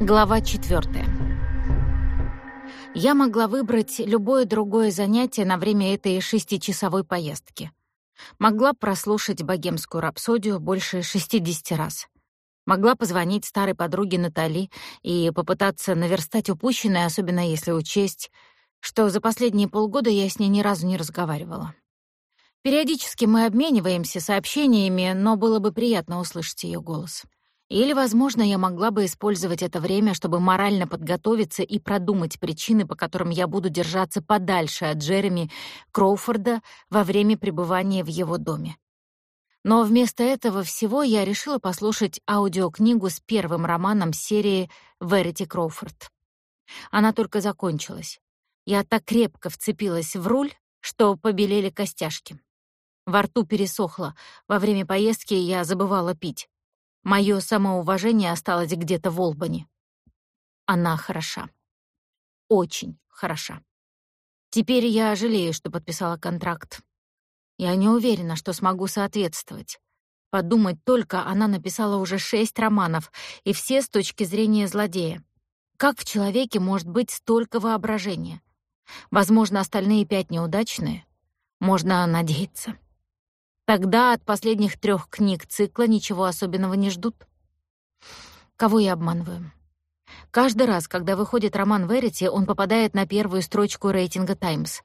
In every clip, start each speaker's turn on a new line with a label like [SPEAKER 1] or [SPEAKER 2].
[SPEAKER 1] Глава четвертая. Я могла выбрать любое другое занятие на время этой шестичасовой поездки. Могла прослушать богемскую рапсодию больше 60 раз. Могла позвонить старой подруге Натали и попытаться наверстать упущенное, особенно если учесть, что за последние полгода я с ней ни разу не разговаривала. Периодически мы обмениваемся сообщениями, но было бы приятно услышать ее голос. Или, возможно, я могла бы использовать это время, чтобы морально подготовиться и продумать причины, по которым я буду держаться подальше от Джереми Кроуфорда во время пребывания в его доме. Но вместо этого всего я решила послушать аудиокнигу с первым романом серии «Верити Кроуфорд». Она только закончилась. Я так крепко вцепилась в руль, что побелели костяшки. Во рту пересохло. Во время поездки я забывала пить. Моё самоуважение осталось где-то в Олбани. Она хороша. Очень хороша. Теперь я жалею, что подписала контракт. Я не уверена, что смогу соответствовать. Подумать только, она написала уже шесть романов, и все с точки зрения злодея. Как в человеке может быть столько воображения? Возможно, остальные пять неудачные. Можно надеяться. Тогда от последних трех книг цикла ничего особенного не ждут. Кого я обманываю? Каждый раз, когда выходит роман Верити, он попадает на первую строчку рейтинга «Таймс».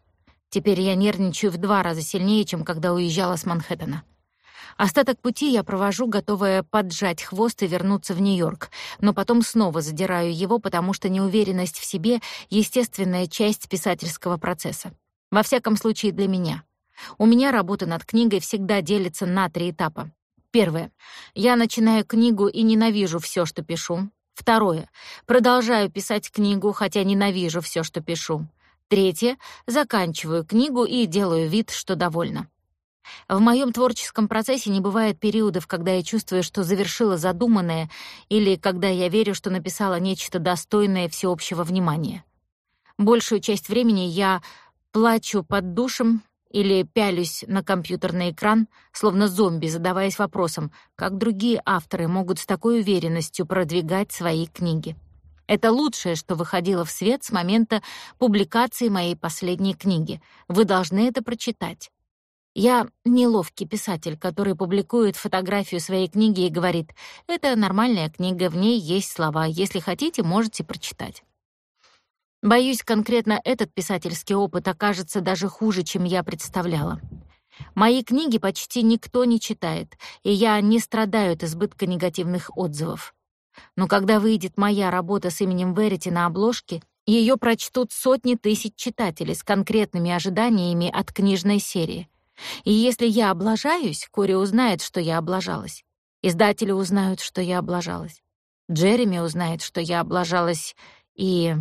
[SPEAKER 1] Теперь я нервничаю в два раза сильнее, чем когда уезжала с Манхэттена. Остаток пути я провожу, готовая поджать хвост и вернуться в Нью-Йорк, но потом снова задираю его, потому что неуверенность в себе — естественная часть писательского процесса. Во всяком случае, для меня — у меня работа над книгой всегда делится на три этапа. Первое. Я начинаю книгу и ненавижу все, что пишу. Второе. Продолжаю писать книгу, хотя ненавижу все, что пишу. Третье. Заканчиваю книгу и делаю вид, что довольна. В моем творческом процессе не бывает периодов, когда я чувствую, что завершила задуманное, или когда я верю, что написала нечто достойное всеобщего внимания. Большую часть времени я плачу под душем, или пялюсь на компьютерный экран, словно зомби, задаваясь вопросом, как другие авторы могут с такой уверенностью продвигать свои книги. Это лучшее, что выходило в свет с момента публикации моей последней книги. Вы должны это прочитать. Я неловкий писатель, который публикует фотографию своей книги и говорит, «Это нормальная книга, в ней есть слова, если хотите, можете прочитать». Боюсь, конкретно этот писательский опыт окажется даже хуже, чем я представляла. Мои книги почти никто не читает, и я не страдаю от избытка негативных отзывов. Но когда выйдет моя работа с именем Верити на обложке, ее прочтут сотни тысяч читателей с конкретными ожиданиями от книжной серии. И если я облажаюсь, Кори узнает, что я облажалась. Издатели узнают, что я облажалась. Джереми узнает, что я облажалась, и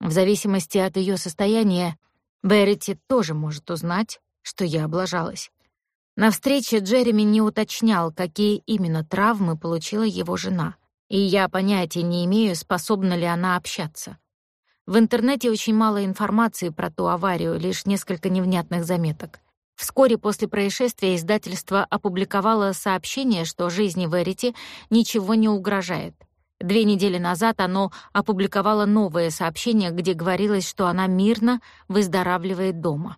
[SPEAKER 1] в зависимости от ее состояния, Верити тоже может узнать, что я облажалась. На встрече Джереми не уточнял, какие именно травмы получила его жена, и я понятия не имею, способна ли она общаться. В интернете очень мало информации про ту аварию, лишь несколько невнятных заметок. Вскоре после происшествия издательство опубликовало сообщение, что жизни Верити ничего не угрожает. Две недели назад оно опубликовало новое сообщение, где говорилось, что она мирно выздоравливает дома.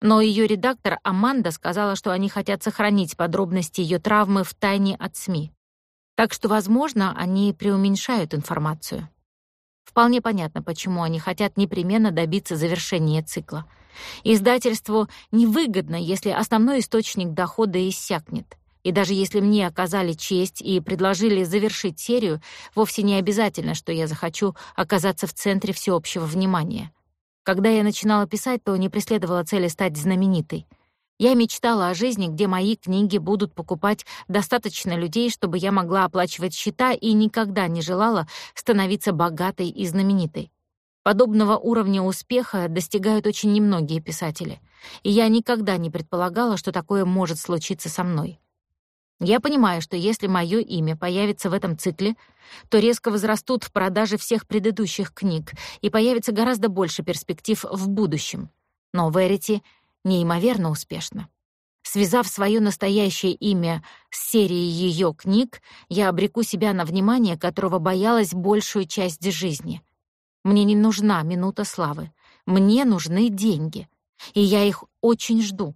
[SPEAKER 1] Но ее редактор Аманда сказала, что они хотят сохранить подробности ее травмы в тайне от СМИ. Так что, возможно, они преуменьшают информацию. Вполне понятно, почему они хотят непременно добиться завершения цикла. Издательству невыгодно, если основной источник дохода иссякнет. И даже если мне оказали честь и предложили завершить серию, вовсе не обязательно, что я захочу оказаться в центре всеобщего внимания. Когда я начинала писать, то не преследовала цели стать знаменитой. Я мечтала о жизни, где мои книги будут покупать достаточно людей, чтобы я могла оплачивать счета и никогда не желала становиться богатой и знаменитой. Подобного уровня успеха достигают очень немногие писатели, и я никогда не предполагала, что такое может случиться со мной. Я понимаю, что если мое имя появится в этом цикле, то резко возрастут в продаже всех предыдущих книг и появится гораздо больше перспектив в будущем. Но Верити неимоверно успешна. Связав свое настоящее имя с серией ее книг, я обреку себя на внимание, которого боялась большую часть жизни. Мне не нужна минута славы. Мне нужны деньги. И я их очень жду.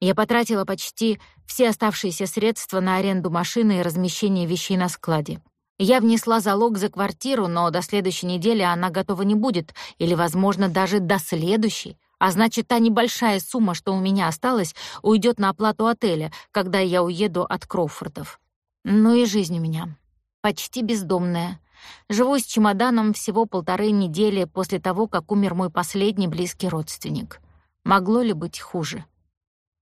[SPEAKER 1] Я потратила почти все оставшиеся средства на аренду машины и размещение вещей на складе. Я внесла залог за квартиру, но до следующей недели она готова не будет, или, возможно, даже до следующей. А значит, та небольшая сумма, что у меня осталась, уйдет на оплату отеля, когда я уеду от Кроуфордов. Ну и жизнь у меня. Почти бездомная. Живу с чемоданом всего полторы недели после того, как умер мой последний близкий родственник. Могло ли быть хуже?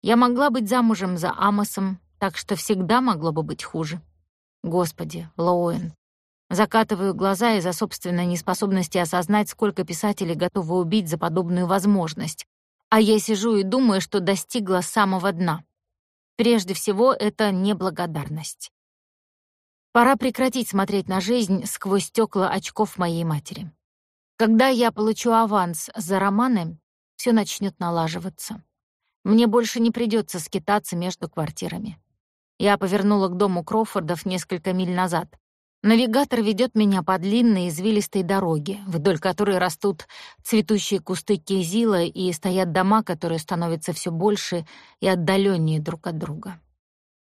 [SPEAKER 1] Я могла быть замужем за Амосом, так что всегда могло бы быть хуже. Господи, Лоуэн. Закатываю глаза из-за собственной неспособности осознать, сколько писателей готовы убить за подобную возможность. А я сижу и думаю, что достигла самого дна. Прежде всего, это неблагодарность. Пора прекратить смотреть на жизнь сквозь стекла очков моей матери. Когда я получу аванс за романы, все начнет налаживаться. Мне больше не придется скитаться между квартирами. Я повернула к дому Кроуфордов несколько миль назад. Навигатор ведет меня по длинной извилистой дороге, вдоль которой растут цветущие кусты кизила и стоят дома, которые становятся все больше и отдаленнее друг от друга.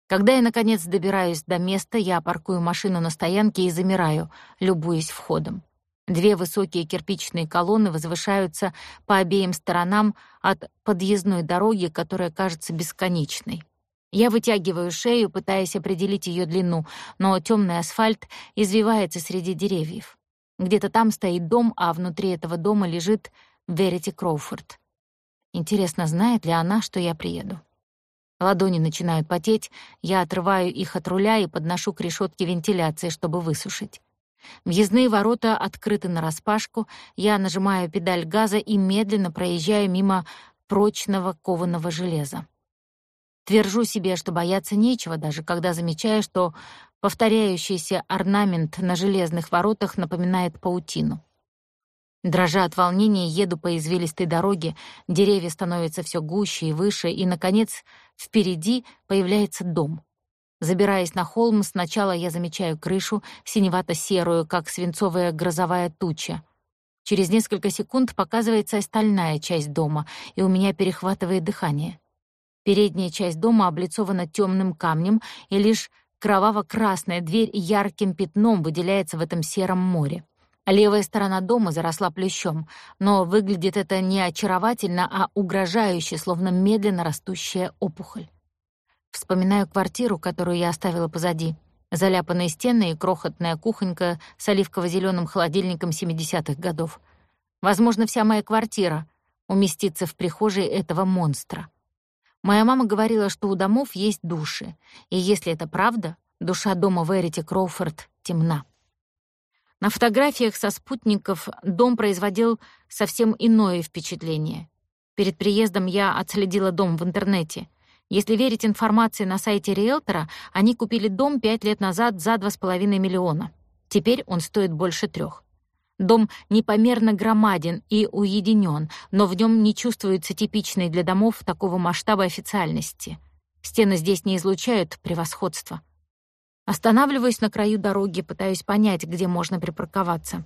[SPEAKER 1] Когда я, наконец, добираюсь до места, я паркую машину на стоянке и замираю, любуясь входом. Две высокие кирпичные колонны возвышаются по обеим сторонам от подъездной дороги, которая кажется бесконечной. Я вытягиваю шею, пытаясь определить ее длину, но темный асфальт извивается среди деревьев. Где-то там стоит дом, а внутри этого дома лежит Верити Кроуфорд. Интересно, знает ли она, что я приеду? Ладони начинают потеть, я отрываю их от руля и подношу к решетке вентиляции, чтобы высушить. Въездные ворота открыты нараспашку, я нажимаю педаль газа и медленно проезжаю мимо прочного кованого железа. Твержу себе, что бояться нечего, даже когда замечаю, что повторяющийся орнамент на железных воротах напоминает паутину. Дрожа от волнения, еду по извилистой дороге, деревья становятся все гуще и выше, и, наконец, впереди появляется дом. Забираясь на холм, сначала я замечаю крышу, синевато-серую, как свинцовая грозовая туча. Через несколько секунд показывается остальная часть дома, и у меня перехватывает дыхание. Передняя часть дома облицована темным камнем, и лишь кроваво-красная дверь ярким пятном выделяется в этом сером море. Левая сторона дома заросла плющом, но выглядит это не очаровательно, а угрожающе, словно медленно растущая опухоль. Вспоминаю квартиру, которую я оставила позади. Заляпанные стены и крохотная кухонька с оливково зеленым холодильником 70-х годов. Возможно, вся моя квартира уместится в прихожей этого монстра. Моя мама говорила, что у домов есть души, и если это правда, душа дома Верити Кроуфорд темна. На фотографиях со спутников дом производил совсем иное впечатление. Перед приездом я отследила дом в интернете. Если верить информации на сайте риэлтора, они купили дом пять лет назад за 2,5 миллиона. Теперь он стоит больше трех. Дом непомерно громаден и уединен, но в нем не чувствуется типичной для домов такого масштаба официальности. Стены здесь не излучают превосходства. Останавливаюсь на краю дороги, пытаюсь понять, где можно припарковаться.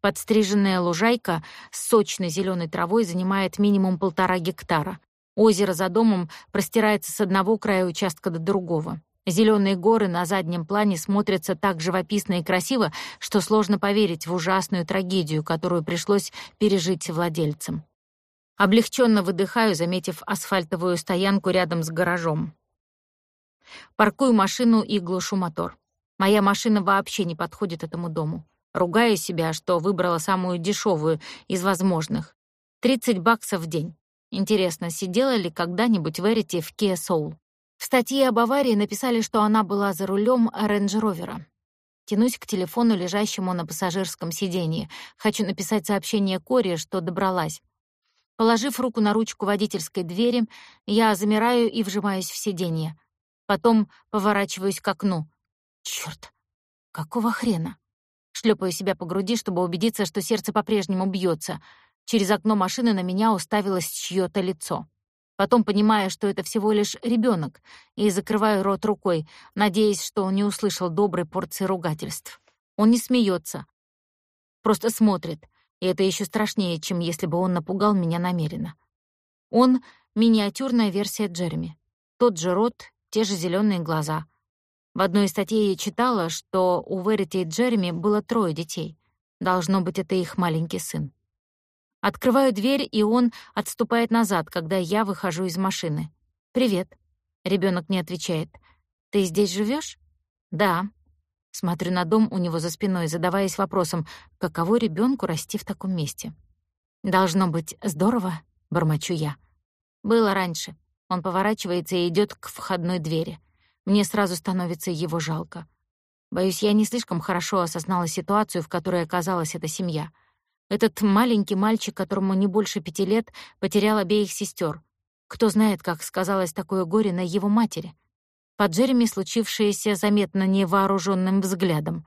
[SPEAKER 1] Подстриженная лужайка с сочной зеленой травой занимает минимум полтора гектара. Озеро за домом простирается с одного края участка до другого. Зеленые горы на заднем плане смотрятся так живописно и красиво, что сложно поверить в ужасную трагедию, которую пришлось пережить владельцам. Облегченно выдыхаю, заметив асфальтовую стоянку рядом с гаражом. Паркую машину и глушу мотор. Моя машина вообще не подходит этому дому. Ругаю себя, что выбрала самую дешевую из возможных. 30 баксов в день. Интересно, сидела ли когда-нибудь Верити в Kia Soul? В статье об аварии написали, что она была за рулем рейндж-ровера. Тянусь к телефону, лежащему на пассажирском сиденье. Хочу написать сообщение Коре, что добралась. Положив руку на ручку водительской двери, я замираю и вжимаюсь в сиденье. Потом поворачиваюсь к окну. Чёрт, какого хрена? Шлепаю себя по груди, чтобы убедиться, что сердце по-прежнему бьется. Через окно машины на меня уставилось чьё-то лицо. Потом понимая, что это всего лишь ребенок, и закрываю рот рукой, надеясь, что он не услышал доброй порции ругательств. Он не смеется, просто смотрит, и это еще страшнее, чем если бы он напугал меня намеренно. Он — миниатюрная версия Джереми. Тот же рот, те же зеленые глаза. В одной из статей я читала, что у Верити и Джереми было трое детей. Должно быть, это их маленький сын. Открываю дверь, и он отступает назад, когда я выхожу из машины. «Привет». Ребенок не отвечает. «Ты здесь живешь? «Да». Смотрю на дом у него за спиной, задаваясь вопросом, каково ребенку расти в таком месте. «Должно быть здорово», — бормочу я. «Было раньше». Он поворачивается и идет к входной двери. Мне сразу становится его жалко. Боюсь, я не слишком хорошо осознала ситуацию, в которой оказалась эта семья — этот маленький мальчик, которому не больше пяти лет, потерял обеих сестер. Кто знает, как сказалось такое горе на его матери. Под Джереми случившееся заметно невооруженным взглядом.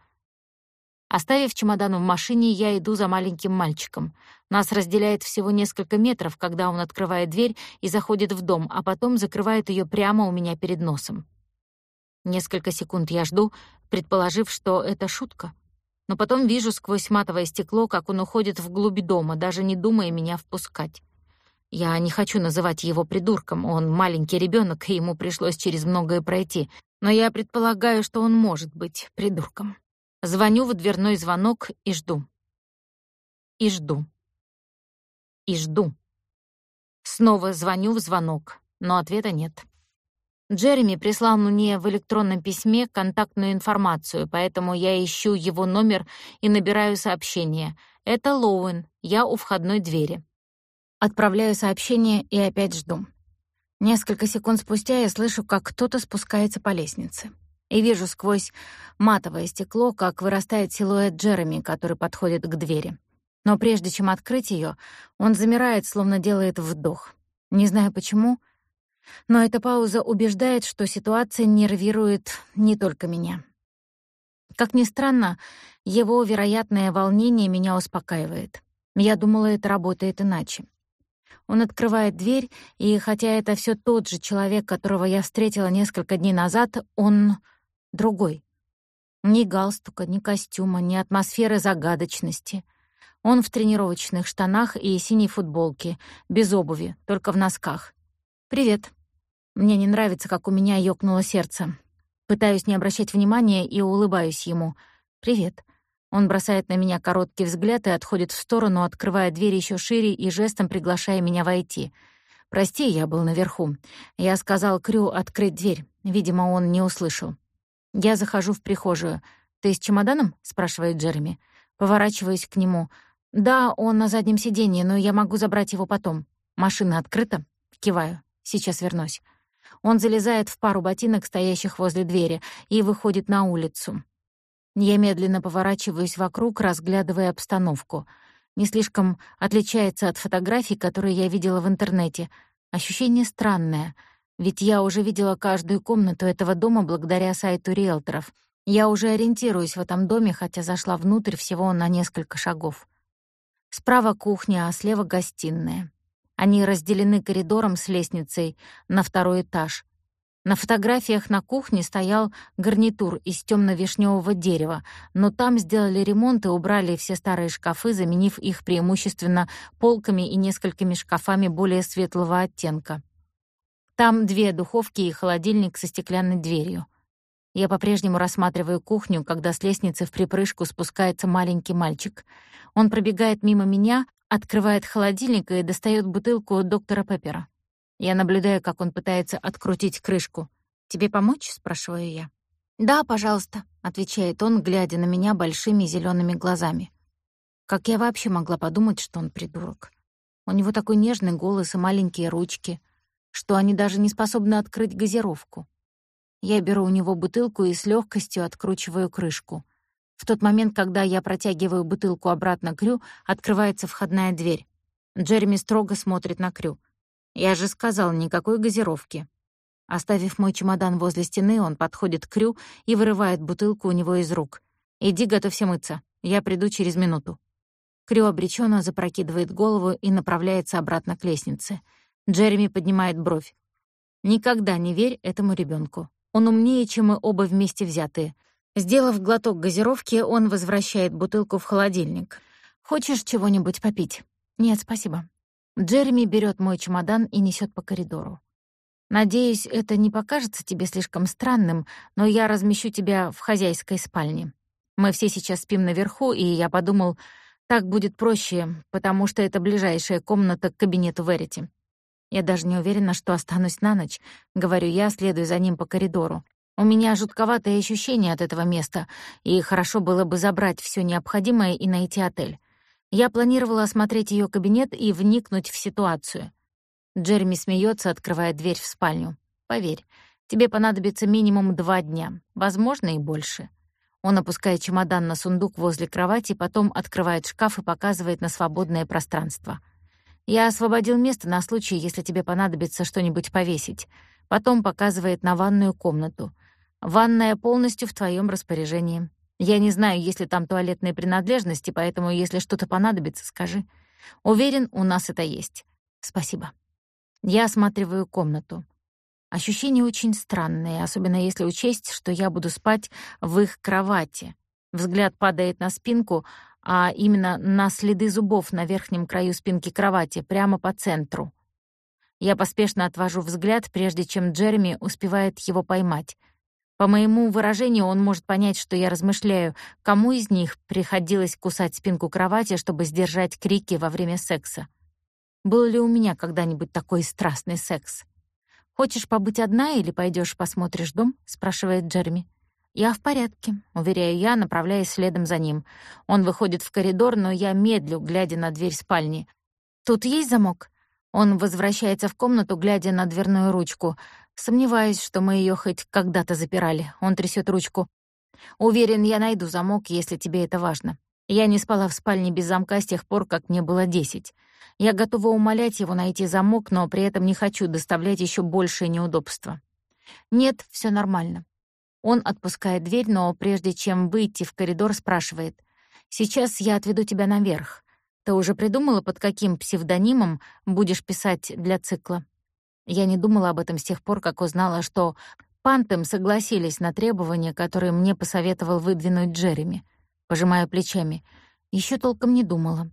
[SPEAKER 1] Оставив чемодан в машине, я иду за маленьким мальчиком. Нас разделяет всего несколько метров, когда он открывает дверь и заходит в дом, а потом закрывает ее прямо у меня перед носом. Несколько секунд я жду, предположив, что это шутка но потом вижу сквозь матовое стекло, как он уходит вглубь дома, даже не думая меня впускать. Я не хочу называть его придурком, он маленький ребенок, и ему пришлось через многое пройти, но я предполагаю, что он может быть придурком. Звоню в дверной звонок и жду. И жду. И жду. Снова звоню в звонок, но ответа нет. Джереми прислал мне в электронном письме контактную информацию, поэтому я ищу его номер и набираю сообщение. Это Лоуэн, я у входной двери. Отправляю сообщение и опять жду. Несколько секунд спустя я слышу, как кто-то спускается по лестнице. И вижу сквозь матовое стекло, как вырастает силуэт Джереми, который подходит к двери. Но прежде чем открыть ее, он замирает, словно делает вдох. Не знаю почему, но эта пауза убеждает, что ситуация нервирует не только меня. Как ни странно, его вероятное волнение меня успокаивает. Я думала, это работает иначе. Он открывает дверь, и хотя это все тот же человек, которого я встретила несколько дней назад, он другой. Ни галстука, ни костюма, ни атмосферы загадочности. Он в тренировочных штанах и синей футболке, без обуви, только в носках. «Привет», мне не нравится, как у меня ёкнуло сердце. Пытаюсь не обращать внимания и улыбаюсь ему. «Привет». Он бросает на меня короткий взгляд и отходит в сторону, открывая дверь еще шире и жестом приглашая меня войти. «Прости, я был наверху. Я сказал Крю открыть дверь. Видимо, он не услышал». Я захожу в прихожую. «Ты с чемоданом?» — спрашивает Джереми. Поворачиваюсь к нему. «Да, он на заднем сиденье, но я могу забрать его потом. Машина открыта?» Киваю. «Сейчас вернусь». Он залезает в пару ботинок, стоящих возле двери, и выходит на улицу. Я медленно поворачиваюсь вокруг, разглядывая обстановку. Не слишком отличается от фотографий, которые я видела в интернете. Ощущение странное, ведь я уже видела каждую комнату этого дома благодаря сайту риэлторов. Я уже ориентируюсь в этом доме, хотя зашла внутрь всего на несколько шагов. Справа кухня, а слева гостиная. Они разделены коридором с лестницей на второй этаж. На фотографиях на кухне стоял гарнитур из темно-вишневого дерева, но там сделали ремонт и убрали все старые шкафы, заменив их преимущественно полками и несколькими шкафами более светлого оттенка. Там две духовки и холодильник со стеклянной дверью. Я по-прежнему рассматриваю кухню, когда с лестницы в припрыжку спускается маленький мальчик. Он пробегает мимо меня, открывает холодильник и достает бутылку доктора Пеппера. Я наблюдаю, как он пытается открутить крышку. «Тебе помочь?» — спрашиваю я. «Да, пожалуйста», — отвечает он, глядя на меня большими зелеными глазами. Как я вообще могла подумать, что он придурок? У него такой нежный голос и маленькие ручки, что они даже не способны открыть газировку. Я беру у него бутылку и с легкостью откручиваю крышку. В тот момент, когда я протягиваю бутылку обратно Крю, открывается входная дверь. Джереми строго смотрит на Крю. «Я же сказал, никакой газировки». Оставив мой чемодан возле стены, он подходит к Крю и вырывает бутылку у него из рук. «Иди, готовься мыться. Я приду через минуту». Крю обреченно запрокидывает голову и направляется обратно к лестнице. Джереми поднимает бровь. Никогда не верь этому ребенку. Он умнее, чем мы оба вместе взятые. Сделав глоток газировки, он возвращает бутылку в холодильник. Хочешь чего-нибудь попить? Нет, спасибо. Джереми берет мой чемодан и несет по коридору. Надеюсь, это не покажется тебе слишком странным, но я размещу тебя в хозяйской спальне. Мы все сейчас спим наверху, и я подумал, так будет проще, потому что это ближайшая комната к кабинету Верити. Я даже не уверена, что останусь на ночь, говорю я, следуя за ним по коридору. У меня жутковатое ощущение от этого места, и хорошо было бы забрать все необходимое и найти отель. Я планировала осмотреть ее кабинет и вникнуть в ситуацию. Джереми смеется, открывая дверь в спальню. «Поверь, тебе понадобится минимум два дня, возможно, и больше». Он опускает чемодан на сундук возле кровати, потом открывает шкаф и показывает на свободное пространство. «Я освободил место на случай, если тебе понадобится что-нибудь повесить». Потом показывает на ванную комнату. «Ванная полностью в твоем распоряжении. Я не знаю, есть ли там туалетные принадлежности, поэтому если что-то понадобится, скажи. Уверен, у нас это есть. Спасибо». Я осматриваю комнату. Ощущения очень странные, особенно если учесть, что я буду спать в их кровати. Взгляд падает на спинку, а именно на следы зубов на верхнем краю спинки кровати, прямо по центру. Я поспешно отвожу взгляд, прежде чем Джереми успевает его поймать. По моему выражению он может понять, что я размышляю, кому из них приходилось кусать спинку кровати, чтобы сдержать крики во время секса. Был ли у меня когда-нибудь такой страстный секс? «Хочешь побыть одна или пойдешь посмотришь дом?» — спрашивает Джереми. «Я в порядке», — уверяю я, направляясь следом за ним. Он выходит в коридор, но я медлю, глядя на дверь спальни. «Тут есть замок?» Он возвращается в комнату, глядя на дверную ручку. Сомневаюсь, что мы ее хоть когда-то запирали. Он трясет ручку. «Уверен, я найду замок, если тебе это важно. Я не спала в спальне без замка с тех пор, как мне было десять. Я готова умолять его найти замок, но при этом не хочу доставлять еще большее неудобства. Нет, все нормально. Он отпускает дверь, но прежде чем выйти в коридор, спрашивает. «Сейчас я отведу тебя наверх. Ты уже придумала, под каким псевдонимом будешь писать для цикла?» Я не думала об этом с тех пор, как узнала, что Пантем согласились на требования, которые мне посоветовал выдвинуть Джереми. Пожимаю плечами. Еще толком не думала.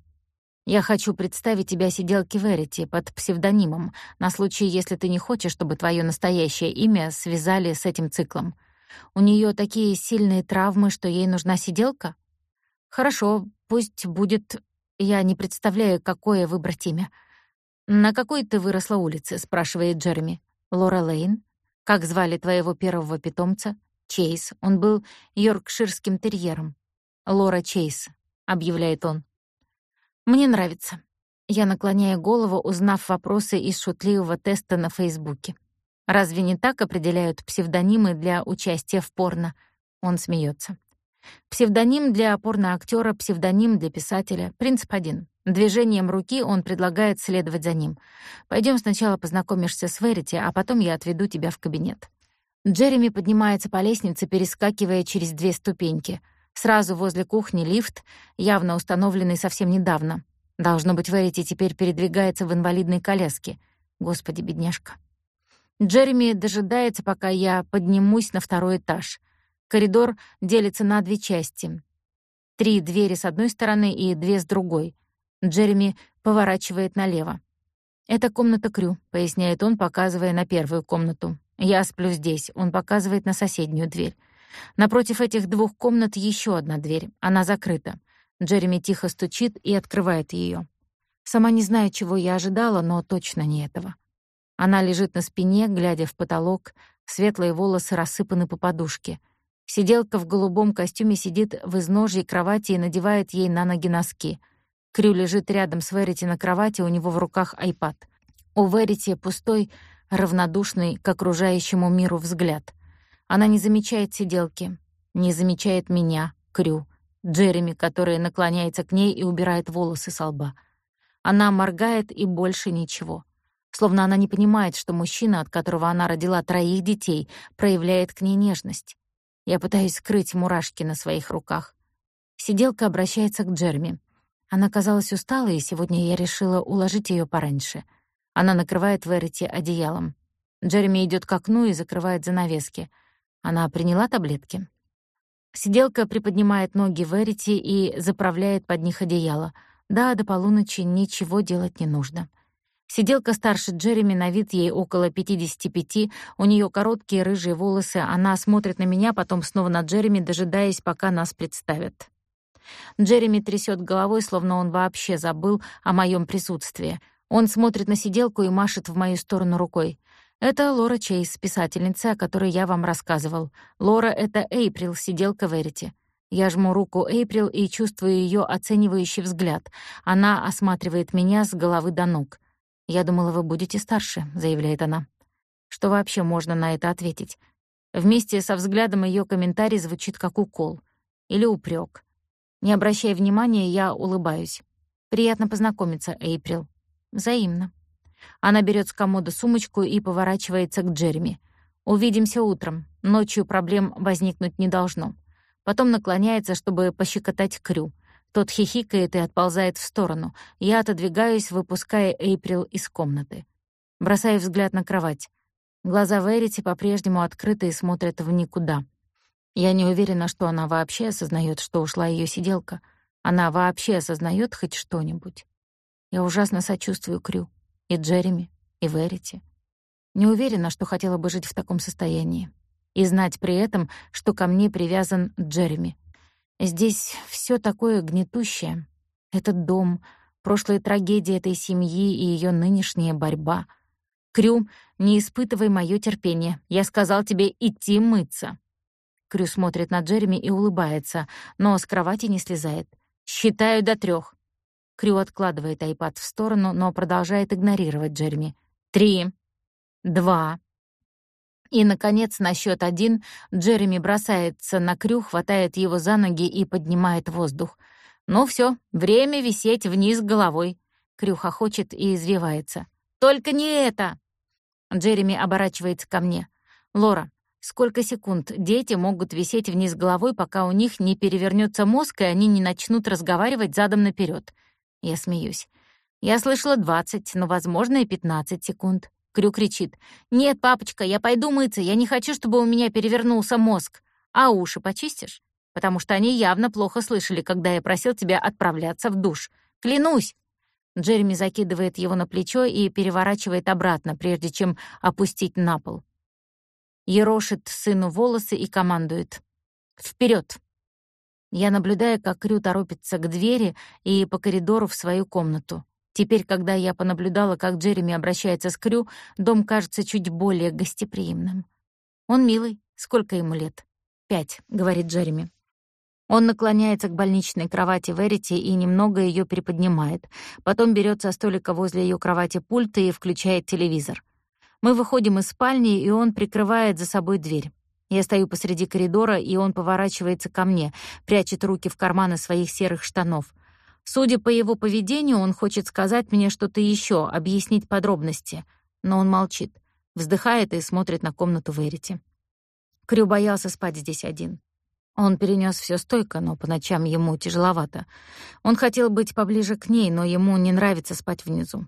[SPEAKER 1] Я хочу представить тебя сиделке Верити под псевдонимом, на случай, если ты не хочешь, чтобы твое настоящее имя связали с этим циклом. У нее такие сильные травмы, что ей нужна сиделка? Хорошо, пусть будет... Я не представляю, какое выбрать имя. «На какой ты выросла улице?» — спрашивает Джереми. «Лора Лейн? Как звали твоего первого питомца?» «Чейз. Он был йоркширским терьером». «Лора Чейз», — объявляет он. Мне нравится. Я наклоняю голову, узнав вопросы из шутливого теста на Фейсбуке. Разве не так определяют псевдонимы для участия в порно? Он смеется. Псевдоним для порноактера, псевдоним для писателя. Принцип один. Движением руки он предлагает следовать за ним. Пойдем сначала познакомишься с Верити, а потом я отведу тебя в кабинет. Джереми поднимается по лестнице, перескакивая через две ступеньки — Сразу возле кухни лифт, явно установленный совсем недавно. Должно быть, Верити теперь передвигается в инвалидной коляске. Господи, бедняжка. Джереми дожидается, пока я поднимусь на второй этаж. Коридор делится на две части. Три двери с одной стороны и две с другой. Джереми поворачивает налево. «Это комната Крю», — поясняет он, показывая на первую комнату. «Я сплю здесь», — он показывает на соседнюю дверь. Напротив этих двух комнат еще одна дверь. Она закрыта. Джереми тихо стучит и открывает ее. Сама не знаю, чего я ожидала, но точно не этого. Она лежит на спине, глядя в потолок, светлые волосы рассыпаны по подушке. Сиделка в голубом костюме сидит в изножье кровати и надевает ей на ноги носки. Крю лежит рядом с Верити на кровати, у него в руках айпад. У Верити пустой, равнодушный к окружающему миру взгляд. Она не замечает сиделки, не замечает меня, Крю, Джереми, который наклоняется к ней и убирает волосы со лба. Она моргает и больше ничего. Словно она не понимает, что мужчина, от которого она родила троих детей, проявляет к ней нежность. Я пытаюсь скрыть мурашки на своих руках. Сиделка обращается к Джерми. Она казалась усталой, и сегодня я решила уложить ее пораньше. Она накрывает Верити одеялом. Джереми идет к окну и закрывает занавески. Она приняла таблетки. Сиделка приподнимает ноги Верити и заправляет под них одеяло. Да, до полуночи ничего делать не нужно. Сиделка старше Джереми, на вид ей около 55, у нее короткие рыжие волосы, она смотрит на меня, потом снова на Джереми, дожидаясь, пока нас представят. Джереми трясет головой, словно он вообще забыл о моем присутствии. Он смотрит на сиделку и машет в мою сторону рукой. Это Лора Чейз, писательница, о которой я вам рассказывал. Лора — это Эйприл, сиделка Верити. Я жму руку Эйприл и чувствую ее оценивающий взгляд. Она осматривает меня с головы до ног. «Я думала, вы будете старше», — заявляет она. Что вообще можно на это ответить? Вместе со взглядом ее комментарий звучит как укол. Или упрек. Не обращая внимания, я улыбаюсь. «Приятно познакомиться, Эйприл». «Взаимно». Она берет с комода сумочку и поворачивается к Джереми. «Увидимся утром. Ночью проблем возникнуть не должно». Потом наклоняется, чтобы пощекотать Крю. Тот хихикает и отползает в сторону. Я отодвигаюсь, выпуская Эйприл из комнаты. Бросаю взгляд на кровать. Глаза Верити по-прежнему открыты и смотрят в никуда. Я не уверена, что она вообще осознает, что ушла ее сиделка. Она вообще осознает хоть что-нибудь. Я ужасно сочувствую Крю, и Джереми, и Верити. Не уверена, что хотела бы жить в таком состоянии. И знать при этом, что ко мне привязан Джереми. Здесь все такое гнетущее. Этот дом, прошлые трагедии этой семьи и ее нынешняя борьба. Крю, не испытывай моё терпение. Я сказал тебе идти мыться. Крю смотрит на Джереми и улыбается, но с кровати не слезает. «Считаю до трех. Крю откладывает айпад в сторону, но продолжает игнорировать Джереми. «Три. Два». И, наконец, на счет один Джереми бросается на Крю, хватает его за ноги и поднимает воздух. «Ну все, время висеть вниз головой». Крю хохочет и извивается. «Только не это!» Джереми оборачивается ко мне. «Лора, Сколько секунд дети могут висеть вниз головой, пока у них не перевернется мозг, и они не начнут разговаривать задом наперед. Я смеюсь. Я слышала 20, но, возможно, и 15 секунд. Крю кричит. «Нет, папочка, я пойду мыться. Я не хочу, чтобы у меня перевернулся мозг. А уши почистишь? Потому что они явно плохо слышали, когда я просил тебя отправляться в душ. Клянусь!» Джереми закидывает его на плечо и переворачивает обратно, прежде чем опустить на пол ерошит сыну волосы и командует. «Вперед!» Я наблюдаю, как Крю торопится к двери и по коридору в свою комнату. Теперь, когда я понаблюдала, как Джереми обращается с Крю, дом кажется чуть более гостеприимным. «Он милый. Сколько ему лет?» «Пять», — говорит Джереми. Он наклоняется к больничной кровати Верити и немного ее приподнимает. Потом берет со столика возле ее кровати пульт и включает телевизор. Мы выходим из спальни, и он прикрывает за собой дверь. Я стою посреди коридора, и он поворачивается ко мне, прячет руки в карманы своих серых штанов. Судя по его поведению, он хочет сказать мне что-то еще, объяснить подробности. Но он молчит, вздыхает и смотрит на комнату Верити. Крю боялся спать здесь один. Он перенес все стойко, но по ночам ему тяжеловато. Он хотел быть поближе к ней, но ему не нравится спать внизу.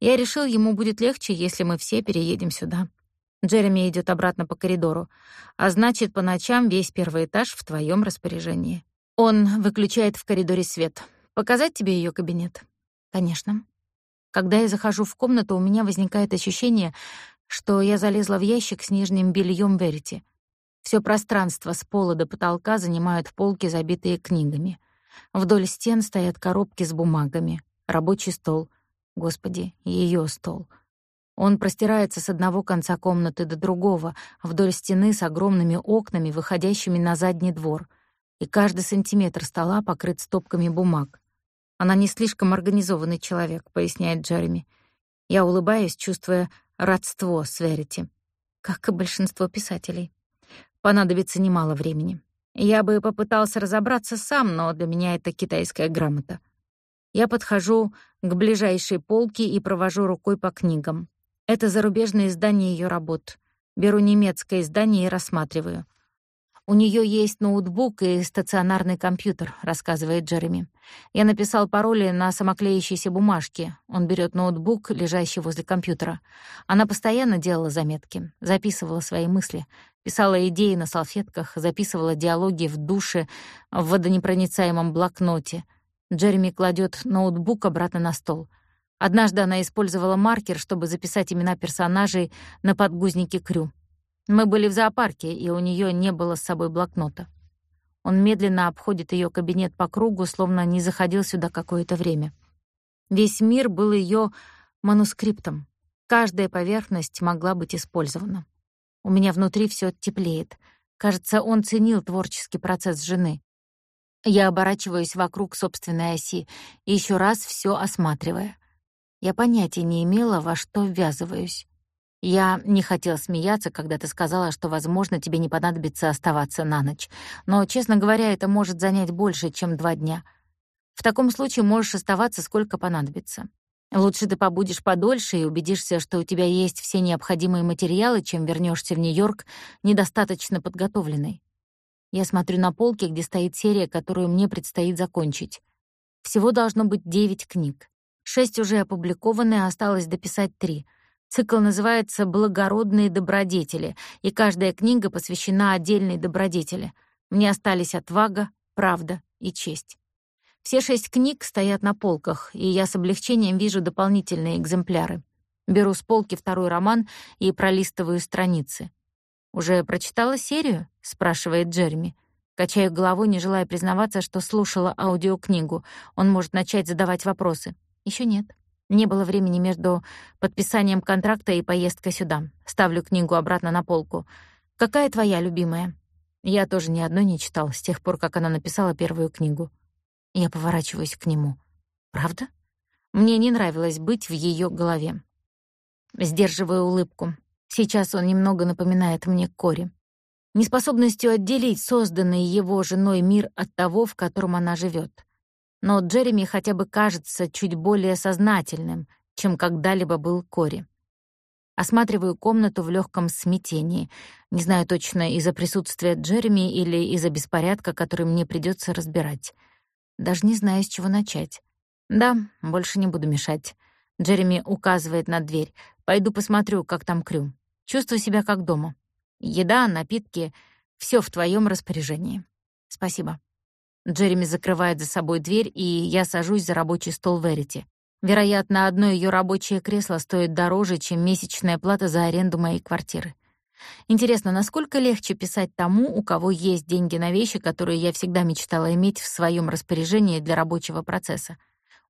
[SPEAKER 1] Я решил, ему будет легче, если мы все переедем сюда. Джереми идет обратно по коридору. А значит, по ночам весь первый этаж в твоем распоряжении. Он выключает в коридоре свет. Показать тебе ее кабинет? Конечно. Когда я захожу в комнату, у меня возникает ощущение, что я залезла в ящик с нижним бельем Верити. Все пространство с пола до потолка занимают полки, забитые книгами. Вдоль стен стоят коробки с бумагами, рабочий стол — Господи, ее стол. Он простирается с одного конца комнаты до другого, вдоль стены с огромными окнами, выходящими на задний двор. И каждый сантиметр стола покрыт стопками бумаг. Она не слишком организованный человек, поясняет Джереми. Я улыбаюсь, чувствуя родство с Верити, как и большинство писателей. Понадобится немало времени. Я бы попытался разобраться сам, но для меня это китайская грамота. Я подхожу к ближайшей полке и провожу рукой по книгам. Это зарубежное издание ее работ. Беру немецкое издание и рассматриваю. «У нее есть ноутбук и стационарный компьютер», — рассказывает Джереми. «Я написал пароли на самоклеящейся бумажке. Он берет ноутбук, лежащий возле компьютера. Она постоянно делала заметки, записывала свои мысли, писала идеи на салфетках, записывала диалоги в душе, в водонепроницаемом блокноте. Джереми кладет ноутбук обратно на стол. Однажды она использовала маркер, чтобы записать имена персонажей на подгузнике Крю. Мы были в зоопарке, и у нее не было с собой блокнота. Он медленно обходит ее кабинет по кругу, словно не заходил сюда какое-то время. Весь мир был ее манускриптом. Каждая поверхность могла быть использована. У меня внутри все теплеет. Кажется, он ценил творческий процесс жены. Я оборачиваюсь вокруг собственной оси, еще раз все осматривая. Я понятия не имела, во что ввязываюсь. Я не хотел смеяться, когда ты сказала, что, возможно, тебе не понадобится оставаться на ночь. Но, честно говоря, это может занять больше, чем два дня. В таком случае можешь оставаться сколько понадобится. Лучше ты побудешь подольше и убедишься, что у тебя есть все необходимые материалы, чем вернешься в Нью-Йорк недостаточно подготовленной. Я смотрю на полки, где стоит серия, которую мне предстоит закончить. Всего должно быть девять книг. Шесть уже опубликованы, а осталось дописать три — Цикл называется «Благородные добродетели», и каждая книга посвящена отдельной добродетели. Мне остались отвага, правда и честь. Все шесть книг стоят на полках, и я с облегчением вижу дополнительные экземпляры. Беру с полки второй роман и пролистываю страницы. «Уже прочитала серию?» — спрашивает Джереми. Качаю головой, не желая признаваться, что слушала аудиокнигу. Он может начать задавать вопросы. Еще нет. Не было времени между подписанием контракта и поездкой сюда. Ставлю книгу обратно на полку. Какая твоя любимая? Я тоже ни одной не читал с тех пор, как она написала первую книгу. Я поворачиваюсь к нему. Правда? Мне не нравилось быть в ее голове. Сдерживаю улыбку. Сейчас он немного напоминает мне Кори. Неспособностью отделить созданный его женой мир от того, в котором она живет но Джереми хотя бы кажется чуть более сознательным, чем когда-либо был Кори. Осматриваю комнату в легком смятении. Не знаю точно, из-за присутствия Джереми или из-за беспорядка, который мне придется разбирать. Даже не знаю, с чего начать. Да, больше не буду мешать. Джереми указывает на дверь. Пойду посмотрю, как там Крю. Чувствую себя как дома. Еда, напитки — все в твоем распоряжении. Спасибо. Джереми закрывает за собой дверь, и я сажусь за рабочий стол Верити. Вероятно, одно ее рабочее кресло стоит дороже, чем месячная плата за аренду моей квартиры. Интересно, насколько легче писать тому, у кого есть деньги на вещи, которые я всегда мечтала иметь в своем распоряжении для рабочего процесса?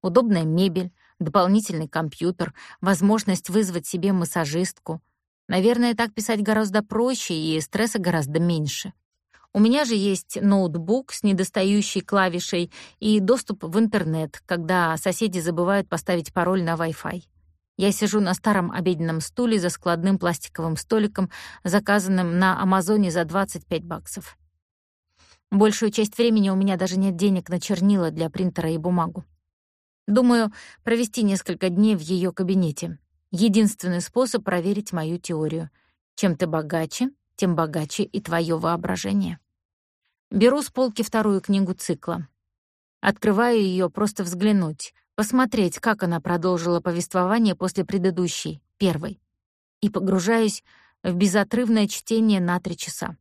[SPEAKER 1] Удобная мебель, дополнительный компьютер, возможность вызвать себе массажистку. Наверное, так писать гораздо проще и стресса гораздо меньше. У меня же есть ноутбук с недостающей клавишей и доступ в интернет, когда соседи забывают поставить пароль на Wi-Fi. Я сижу на старом обеденном стуле за складным пластиковым столиком, заказанным на Амазоне за 25 баксов. Большую часть времени у меня даже нет денег на чернила для принтера и бумагу. Думаю, провести несколько дней в ее кабинете. Единственный способ проверить мою теорию. Чем ты богаче, тем богаче и твое воображение. Беру с полки вторую книгу цикла. Открываю ее просто взглянуть, посмотреть, как она продолжила повествование после предыдущей, первой. И погружаюсь в безотрывное чтение на три часа.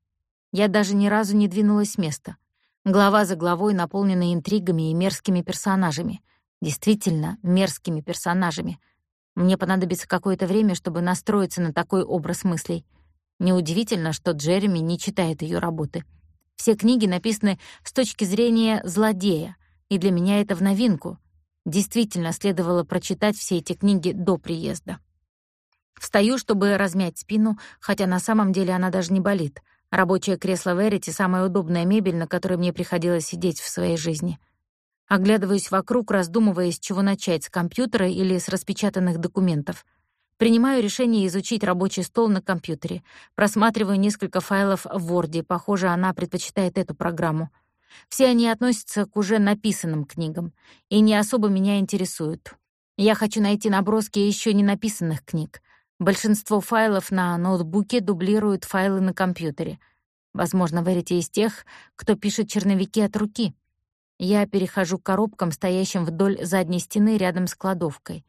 [SPEAKER 1] Я даже ни разу не двинулась с места. Глава за главой наполнены интригами и мерзкими персонажами. Действительно, мерзкими персонажами. Мне понадобится какое-то время, чтобы настроиться на такой образ мыслей — Неудивительно, что Джереми не читает ее работы. Все книги написаны с точки зрения злодея, и для меня это в новинку. Действительно, следовало прочитать все эти книги до приезда. Встаю, чтобы размять спину, хотя на самом деле она даже не болит. Рабочее кресло Верити — самая удобная мебель, на которой мне приходилось сидеть в своей жизни. Оглядываюсь вокруг, раздумывая, с чего начать, с компьютера или с распечатанных документов — Принимаю решение изучить рабочий стол на компьютере. Просматриваю несколько файлов в Word. Похоже, она предпочитает эту программу. Все они относятся к уже написанным книгам и не особо меня интересуют. Я хочу найти наброски еще не написанных книг. Большинство файлов на ноутбуке дублируют файлы на компьютере. Возможно, Верите из тех, кто пишет черновики от руки. Я перехожу к коробкам, стоящим вдоль задней стены рядом с кладовкой.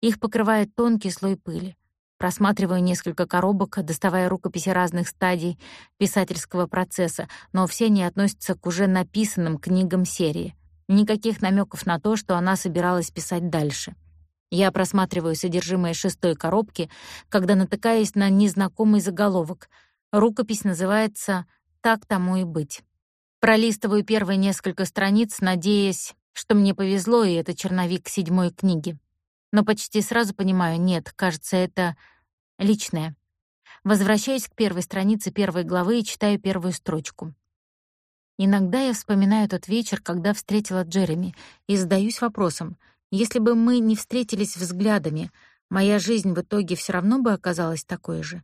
[SPEAKER 1] Их покрывает тонкий слой пыли. Просматриваю несколько коробок, доставая рукописи разных стадий писательского процесса, но все они относятся к уже написанным книгам серии. Никаких намеков на то, что она собиралась писать дальше. Я просматриваю содержимое шестой коробки, когда натыкаюсь на незнакомый заголовок. Рукопись называется «Так тому и быть». Пролистываю первые несколько страниц, надеясь, что мне повезло, и это черновик седьмой книги но почти сразу понимаю, нет, кажется, это личное. Возвращаюсь к первой странице первой главы и читаю первую строчку. Иногда я вспоминаю тот вечер, когда встретила Джереми, и задаюсь вопросом, если бы мы не встретились взглядами, моя жизнь в итоге все равно бы оказалась такой же.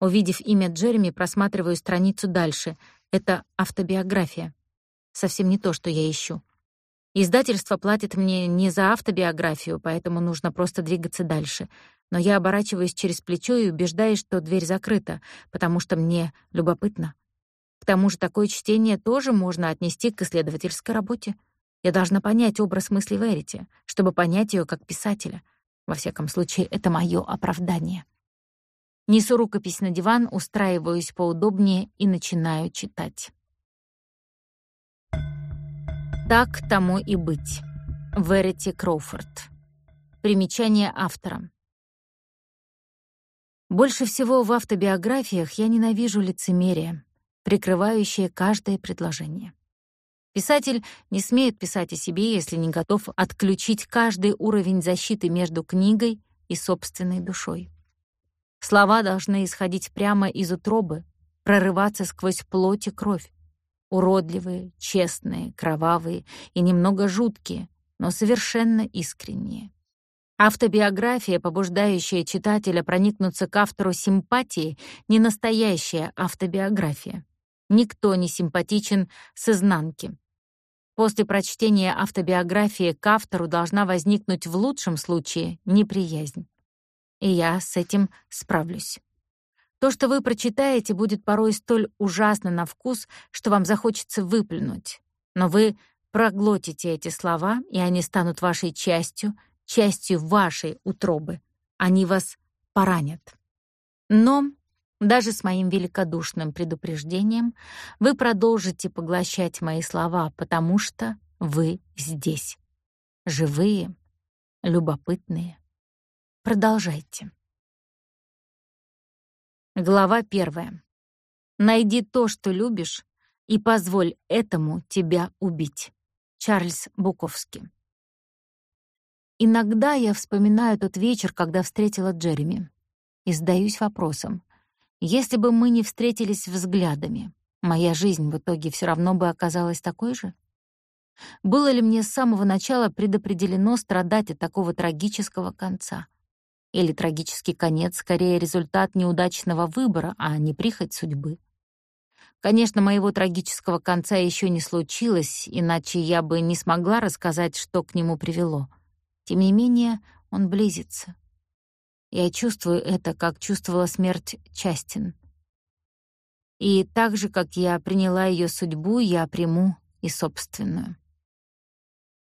[SPEAKER 1] Увидев имя Джереми, просматриваю страницу дальше. Это автобиография. Совсем не то, что я ищу. Издательство платит мне не за автобиографию, поэтому нужно просто двигаться дальше. Но я оборачиваюсь через плечо и убеждаюсь, что дверь закрыта, потому что мне любопытно. К тому же такое чтение тоже можно отнести к исследовательской работе. Я должна понять образ мысли Верити, чтобы понять ее как писателя. Во всяком случае, это мое оправдание. Несу рукопись на диван, устраиваюсь поудобнее и начинаю читать. Так тому и быть. Верити Кроуфорд. Примечание автора. Больше всего в автобиографиях я ненавижу лицемерие, прикрывающее каждое предложение. Писатель не смеет писать о себе, если не готов отключить каждый уровень защиты между книгой и собственной душой. Слова должны исходить прямо из утробы, прорываться сквозь плоть и кровь, уродливые, честные, кровавые и немного жуткие, но совершенно искренние. Автобиография, побуждающая читателя проникнуться к автору симпатии, не настоящая автобиография. Никто не симпатичен с изнанки. После прочтения автобиографии к автору должна возникнуть в лучшем случае неприязнь. И я с этим справлюсь. То, что вы прочитаете, будет порой столь ужасно на вкус, что вам захочется выплюнуть. Но вы проглотите эти слова, и они станут вашей частью, частью вашей утробы. Они вас поранят. Но даже с моим великодушным предупреждением вы продолжите поглощать мои слова, потому что вы здесь. Живые, любопытные. Продолжайте. Глава первая. Найди то, что любишь, и позволь этому тебя убить. Чарльз Буковский. Иногда я вспоминаю тот вечер, когда встретила Джереми, и задаюсь вопросом: если бы мы не встретились взглядами, моя жизнь в итоге все равно бы оказалась такой же? Было ли мне с самого начала предопределено страдать от такого трагического конца? Или трагический конец скорее результат неудачного выбора, а не прихоть судьбы. Конечно, моего трагического конца еще не случилось, иначе я бы не смогла рассказать, что к нему привело. Тем не менее, он близится. Я чувствую это, как чувствовала смерть Частин. И так же, как я приняла ее судьбу, я приму и собственную.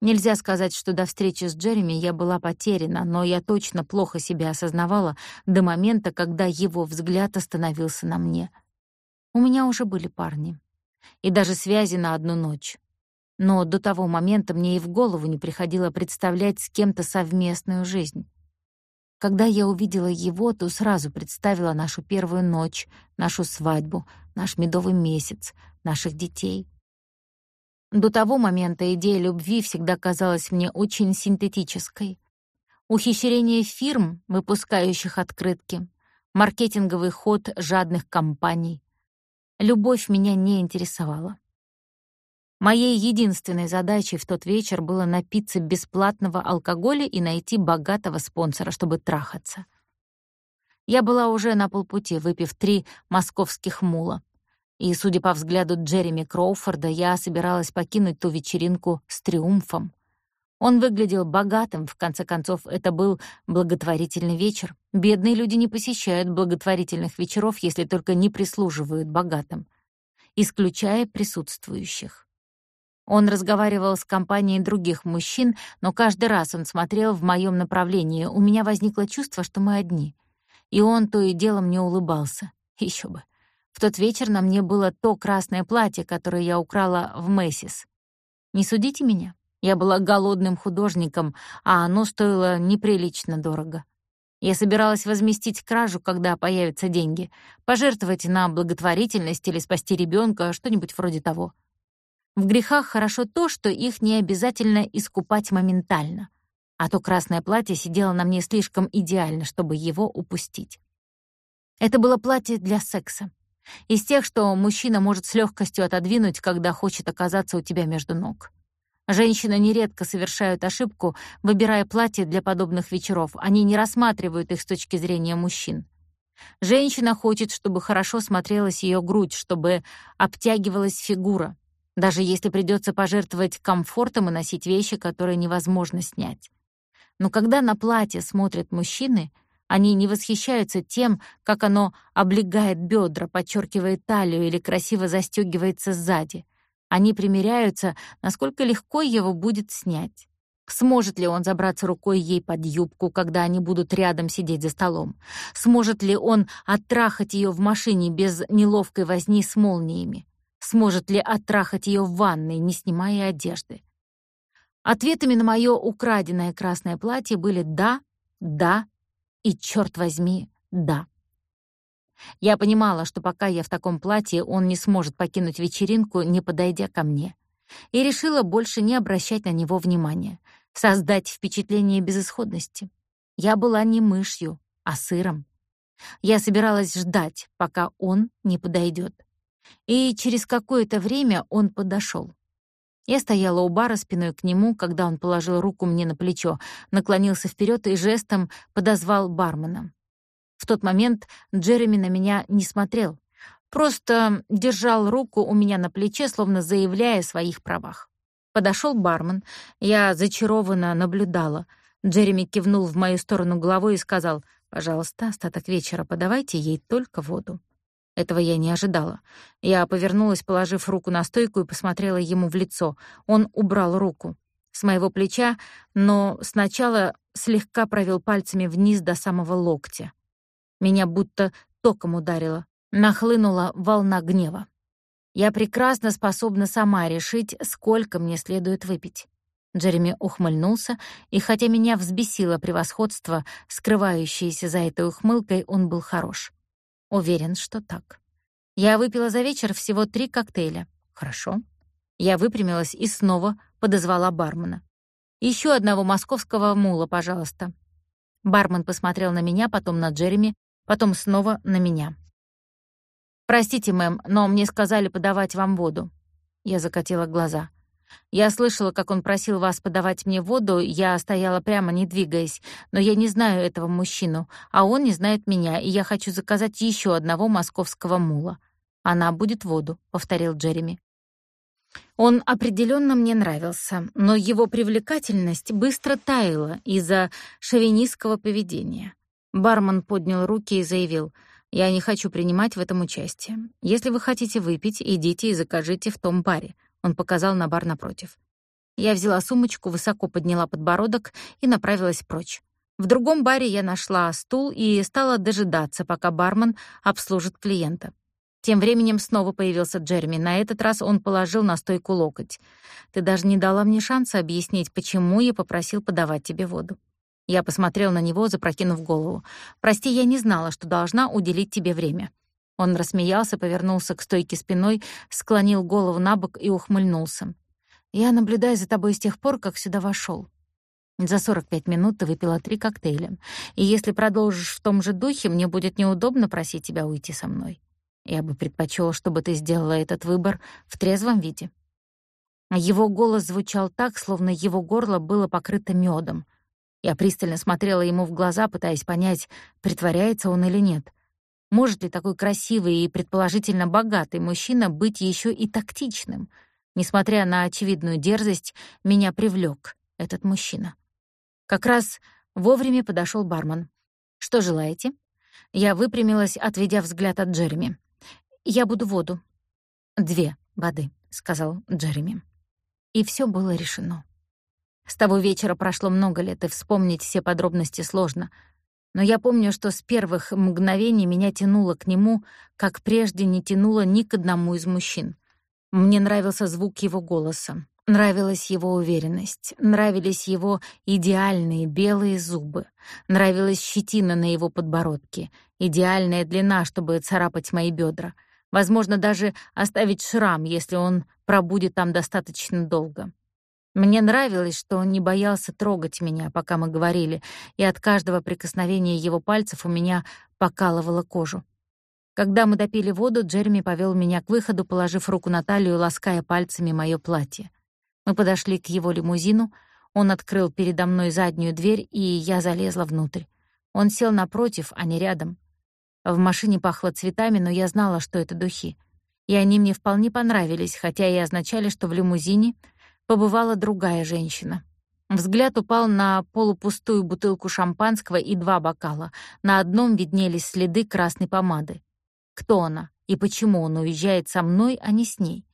[SPEAKER 1] Нельзя сказать, что до встречи с Джереми я была потеряна, но я точно плохо себя осознавала до момента, когда его взгляд остановился на мне. У меня уже были парни. И даже связи на одну ночь. Но до того момента мне и в голову не приходило представлять с кем-то совместную жизнь. Когда я увидела его, то сразу представила нашу первую ночь, нашу свадьбу, наш медовый месяц, наших детей. До того момента идея любви всегда казалась мне очень синтетической. Ухищрение фирм, выпускающих открытки, маркетинговый ход жадных компаний. Любовь меня не интересовала. Моей единственной задачей в тот вечер было напиться бесплатного алкоголя и найти богатого спонсора, чтобы трахаться. Я была уже на полпути, выпив три московских мула. И, судя по взгляду Джереми Кроуфорда, я собиралась покинуть ту вечеринку с триумфом. Он выглядел богатым, в конце концов, это был благотворительный вечер. Бедные люди не посещают благотворительных вечеров, если только не прислуживают богатым. исключая присутствующих. Он разговаривал с компанией других мужчин, но каждый раз он смотрел в моем направлении. У меня возникло чувство, что мы одни. И он то и дело мне улыбался. Еще бы. В тот вечер на мне было то красное платье, которое я украла в Мэйсис. Не судите меня. Я была голодным художником, а оно стоило неприлично дорого. Я собиралась возместить кражу, когда появятся деньги, пожертвовать на благотворительность или спасти ребенка, что-нибудь вроде того. В грехах хорошо то, что их не обязательно искупать моментально, а то красное платье сидело на мне слишком идеально, чтобы его упустить. Это было платье для секса. Из тех, что мужчина может с легкостью отодвинуть, когда хочет оказаться у тебя между ног. Женщины нередко совершают ошибку, выбирая платье для подобных вечеров. Они не рассматривают их с точки зрения мужчин. Женщина хочет, чтобы хорошо смотрелась ее грудь, чтобы обтягивалась фигура, даже если придется пожертвовать комфортом и носить вещи, которые невозможно снять. Но когда на платье смотрят мужчины, они не восхищаются тем, как оно облегает бедра, подчеркивает талию или красиво застегивается сзади. Они примеряются, насколько легко его будет снять. Сможет ли он забраться рукой ей под юбку, когда они будут рядом сидеть за столом? Сможет ли он оттрахать ее в машине без неловкой возни с молниями? Сможет ли оттрахать ее в ванной, не снимая одежды? Ответами на мое украденное красное платье были «да», «да» и, черт возьми, «да». Я понимала, что пока я в таком платье, он не сможет покинуть вечеринку, не подойдя ко мне. И решила больше не обращать на него внимания, создать впечатление безысходности. Я была не мышью, а сыром. Я собиралась ждать, пока он не подойдет. И через какое-то время он подошел. Я стояла у бара спиной к нему, когда он положил руку мне на плечо, наклонился вперед и жестом подозвал бармена. В тот момент Джереми на меня не смотрел, просто держал руку у меня на плече, словно заявляя о своих правах. Подошел бармен, я зачарованно наблюдала. Джереми кивнул в мою сторону головой и сказал, «Пожалуйста, остаток вечера подавайте ей только воду». Этого я не ожидала. Я повернулась, положив руку на стойку и посмотрела ему в лицо. Он убрал руку с моего плеча, но сначала слегка провел пальцами вниз до самого локтя. Меня будто током ударило. Нахлынула волна гнева. Я прекрасно способна сама решить, сколько мне следует выпить. Джереми ухмыльнулся, и хотя меня взбесило превосходство, скрывающееся за этой ухмылкой, он был хорош. Уверен, что так. Я выпила за вечер всего три коктейля. Хорошо. Я выпрямилась и снова подозвала бармена. Еще одного московского мула, пожалуйста». Бармен посмотрел на меня, потом на Джереми, потом снова на меня. «Простите, мэм, но мне сказали подавать вам воду». Я закатила глаза. «Я слышала, как он просил вас подавать мне воду, я стояла прямо, не двигаясь, но я не знаю этого мужчину, а он не знает меня, и я хочу заказать еще одного московского мула. Она будет воду», — повторил Джереми. Он определенно мне нравился, но его привлекательность быстро таяла из-за шовинистского поведения. Бармен поднял руки и заявил, «Я не хочу принимать в этом участие. Если вы хотите выпить, идите и закажите в том баре». Он показал на бар напротив. Я взяла сумочку, высоко подняла подбородок и направилась прочь. В другом баре я нашла стул и стала дожидаться, пока бармен обслужит клиента. Тем временем снова появился Джереми. На этот раз он положил на стойку локоть. «Ты даже не дала мне шанса объяснить, почему я попросил подавать тебе воду». Я посмотрел на него, запрокинув голову. «Прости, я не знала, что должна уделить тебе время». Он рассмеялся, повернулся к стойке спиной, склонил голову на бок и ухмыльнулся. «Я наблюдаю за тобой с тех пор, как сюда вошел. За 45 минут ты выпила три коктейля, и если продолжишь в том же духе, мне будет неудобно просить тебя уйти со мной. Я бы предпочел, чтобы ты сделала этот выбор в трезвом виде». Его голос звучал так, словно его горло было покрыто медом. Я пристально смотрела ему в глаза, пытаясь понять, притворяется он или нет. Может ли такой красивый и предположительно богатый мужчина быть еще и тактичным? Несмотря на очевидную дерзость, меня привлек этот мужчина. Как раз вовремя подошел бармен. «Что желаете?» Я выпрямилась, отведя взгляд от Джереми. «Я буду воду». «Две воды», — сказал Джереми. И все было решено. С того вечера прошло много лет, и вспомнить все подробности сложно. Но я помню, что с первых мгновений меня тянуло к нему, как прежде не тянуло ни к одному из мужчин. Мне нравился звук его голоса, нравилась его уверенность, нравились его идеальные белые зубы, нравилась щетина на его подбородке, идеальная длина, чтобы царапать мои бедра, возможно, даже оставить шрам, если он пробудет там достаточно долго. Мне нравилось, что он не боялся трогать меня, пока мы говорили, и от каждого прикосновения его пальцев у меня покалывало кожу. Когда мы допили воду, Джереми повел меня к выходу, положив руку на талию, лаская пальцами моё платье. Мы подошли к его лимузину, он открыл передо мной заднюю дверь, и я залезла внутрь. Он сел напротив, а не рядом. В машине пахло цветами, но я знала, что это духи. И они мне вполне понравились, хотя и означали, что в лимузине — побывала другая женщина. Взгляд упал на полупустую бутылку шампанского и два бокала. На одном виднелись следы красной помады. Кто она и почему он уезжает со мной, а не с ней?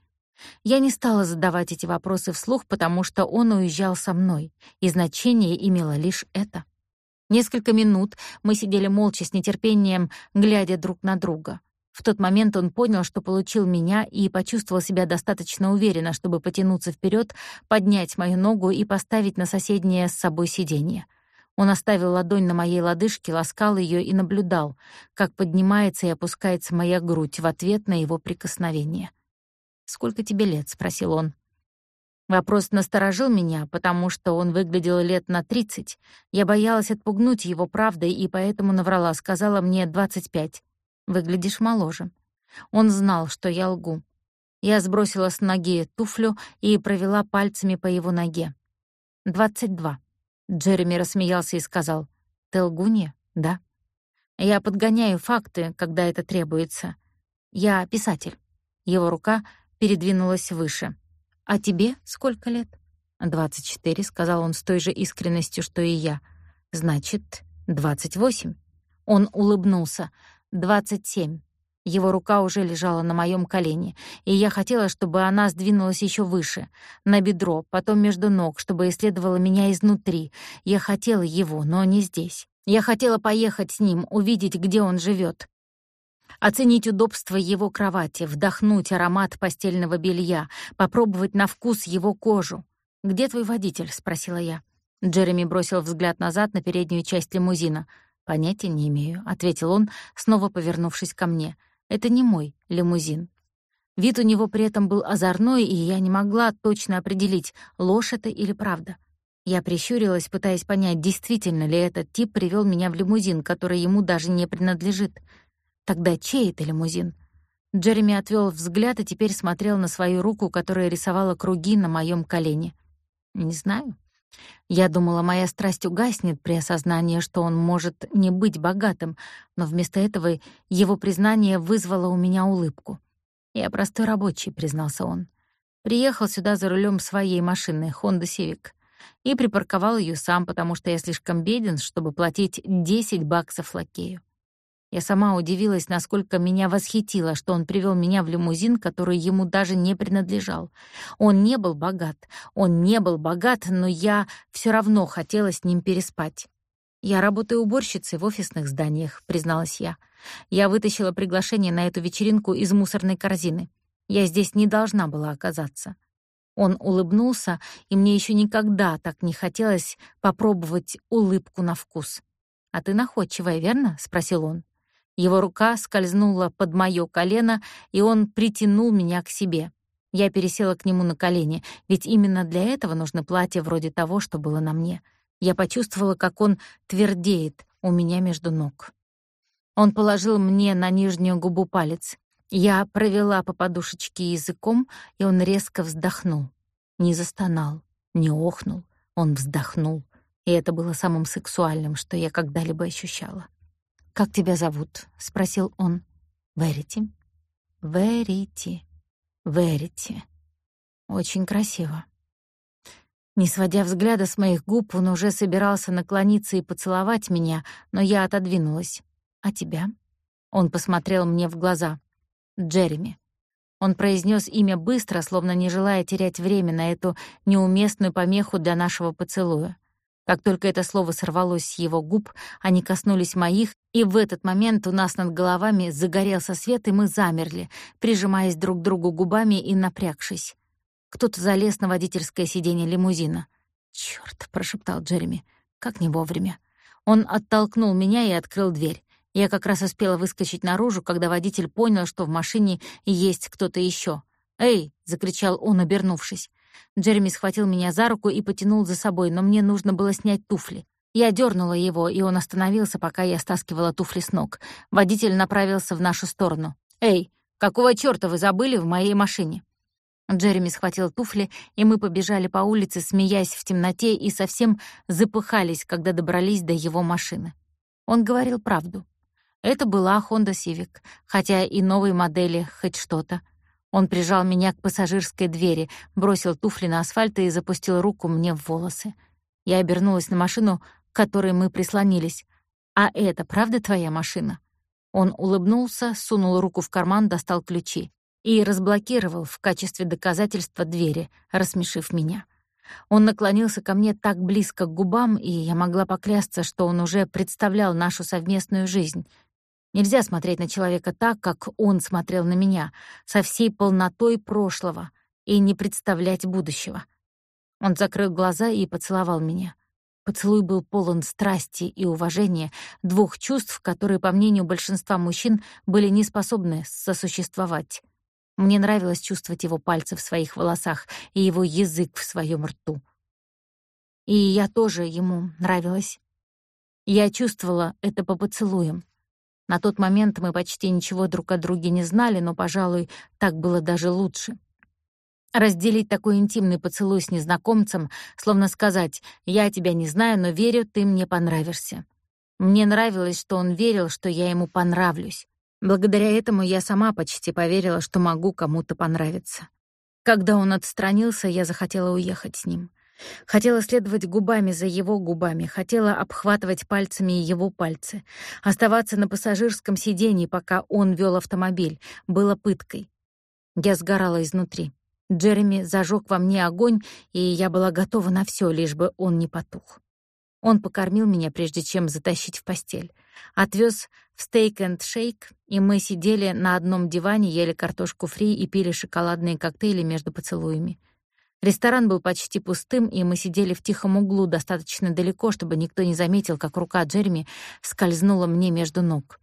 [SPEAKER 1] Я не стала задавать эти вопросы вслух, потому что он уезжал со мной, и значение имело лишь это. Несколько минут мы сидели молча с нетерпением, глядя друг на друга. В тот момент он понял, что получил меня и почувствовал себя достаточно уверенно, чтобы потянуться вперед, поднять мою ногу и поставить на соседнее с собой сиденье. Он оставил ладонь на моей лодыжке, ласкал ее и наблюдал, как поднимается и опускается моя грудь в ответ на его прикосновение. «Сколько тебе лет?» — спросил он. Вопрос насторожил меня, потому что он выглядел лет на тридцать. Я боялась отпугнуть его правдой и поэтому наврала, сказала мне двадцать пять. Выглядишь моложе. Он знал, что я лгу. Я сбросила с ноги туфлю и провела пальцами по его ноге. «Двадцать два». Джереми рассмеялся и сказал. «Ты лгунья, да?» «Я подгоняю факты, когда это требуется. Я писатель». Его рука передвинулась выше. «А тебе сколько лет?» «Двадцать четыре», — сказал он с той же искренностью, что и я. «Значит, двадцать восемь». Он улыбнулся. Двадцать семь. Его рука уже лежала на моем колене, и я хотела, чтобы она сдвинулась еще выше, на бедро, потом между ног, чтобы исследовала меня изнутри. Я хотела его, но не здесь. Я хотела поехать с ним, увидеть, где он живет, оценить удобство его кровати, вдохнуть аромат постельного белья, попробовать на вкус его кожу. «Где твой водитель?» — спросила я. Джереми бросил взгляд назад на переднюю часть лимузина — «Понятия не имею», — ответил он, снова повернувшись ко мне. «Это не мой лимузин». Вид у него при этом был озорной, и я не могла точно определить, ложь это или правда. Я прищурилась, пытаясь понять, действительно ли этот тип привел меня в лимузин, который ему даже не принадлежит. Тогда чей это лимузин? Джереми отвел взгляд и теперь смотрел на свою руку, которая рисовала круги на моем колене. «Не знаю», я думала, моя страсть угаснет при осознании, что он может не быть богатым, но вместо этого его признание вызвало у меня улыбку. «Я простой рабочий», — признался он. «Приехал сюда за рулем своей машины, Honda Civic, и припарковал ее сам, потому что я слишком беден, чтобы платить 10 баксов лакею. Я сама удивилась, насколько меня восхитило, что он привел меня в лимузин, который ему даже не принадлежал. Он не был богат, он не был богат, но я все равно хотела с ним переспать. «Я работаю уборщицей в офисных зданиях», — призналась я. Я вытащила приглашение на эту вечеринку из мусорной корзины. Я здесь не должна была оказаться. Он улыбнулся, и мне еще никогда так не хотелось попробовать улыбку на вкус. «А ты находчивая, верно?» — спросил он. Его рука скользнула под моё колено, и он притянул меня к себе. Я пересела к нему на колени, ведь именно для этого нужно платье вроде того, что было на мне. Я почувствовала, как он твердеет у меня между ног. Он положил мне на нижнюю губу палец. Я провела по подушечке языком, и он резко вздохнул. Не застонал, не охнул, он вздохнул. И это было самым сексуальным, что я когда-либо ощущала. «Как тебя зовут?» — спросил он. «Верити». «Верити. Верити. Очень красиво». Не сводя взгляда с моих губ, он уже собирался наклониться и поцеловать меня, но я отодвинулась. «А тебя?» Он посмотрел мне в глаза. «Джереми». Он произнес имя быстро, словно не желая терять время на эту неуместную помеху для нашего поцелуя. Как только это слово сорвалось с его губ, они коснулись моих, и в этот момент у нас над головами загорелся свет, и мы замерли, прижимаясь друг к другу губами и напрягшись. Кто-то залез на водительское сиденье лимузина. «Чёрт!» — прошептал Джереми. «Как не вовремя». Он оттолкнул меня и открыл дверь. Я как раз успела выскочить наружу, когда водитель понял, что в машине есть кто-то еще. «Эй!» — закричал он, обернувшись. Джереми схватил меня за руку и потянул за собой, но мне нужно было снять туфли. Я дернула его, и он остановился, пока я стаскивала туфли с ног. Водитель направился в нашу сторону. «Эй, какого чёрта вы забыли в моей машине?» Джереми схватил туфли, и мы побежали по улице, смеясь в темноте, и совсем запыхались, когда добрались до его машины. Он говорил правду. Это была Honda Civic, хотя и новой модели хоть что-то. Он прижал меня к пассажирской двери, бросил туфли на асфальт и запустил руку мне в волосы. Я обернулась на машину, к которой мы прислонились. «А это правда твоя машина?» Он улыбнулся, сунул руку в карман, достал ключи и разблокировал в качестве доказательства двери, рассмешив меня. Он наклонился ко мне так близко к губам, и я могла поклясться, что он уже представлял нашу совместную жизнь. Нельзя смотреть на человека так, как он смотрел на меня, со всей полнотой прошлого, и не представлять будущего. Он закрыл глаза и поцеловал меня. Поцелуй был полон страсти и уважения, двух чувств, которые, по мнению большинства мужчин, были не способны сосуществовать. Мне нравилось чувствовать его пальцы в своих волосах и его язык в своем рту. И я тоже ему нравилась. Я чувствовала это по поцелуям. На тот момент мы почти ничего друг о друге не знали, но, пожалуй, так было даже лучше. Разделить такой интимный поцелуй с незнакомцем, словно сказать «я тебя не знаю, но верю, ты мне понравишься». Мне нравилось, что он верил, что я ему понравлюсь. Благодаря этому я сама почти поверила, что могу кому-то понравиться. Когда он отстранился, я захотела уехать с ним. Хотела следовать губами за его губами, хотела обхватывать пальцами его пальцы. Оставаться на пассажирском сиденье, пока он вел автомобиль, было пыткой. Я сгорала изнутри. Джереми зажег во мне огонь, и я была готова на все, лишь бы он не потух. Он покормил меня, прежде чем затащить в постель. Отвез в стейк энд шейк, и мы сидели на одном диване, ели картошку фри и пили шоколадные коктейли между поцелуями. Ресторан был почти пустым, и мы сидели в тихом углу достаточно далеко, чтобы никто не заметил, как рука Джереми скользнула мне между ног.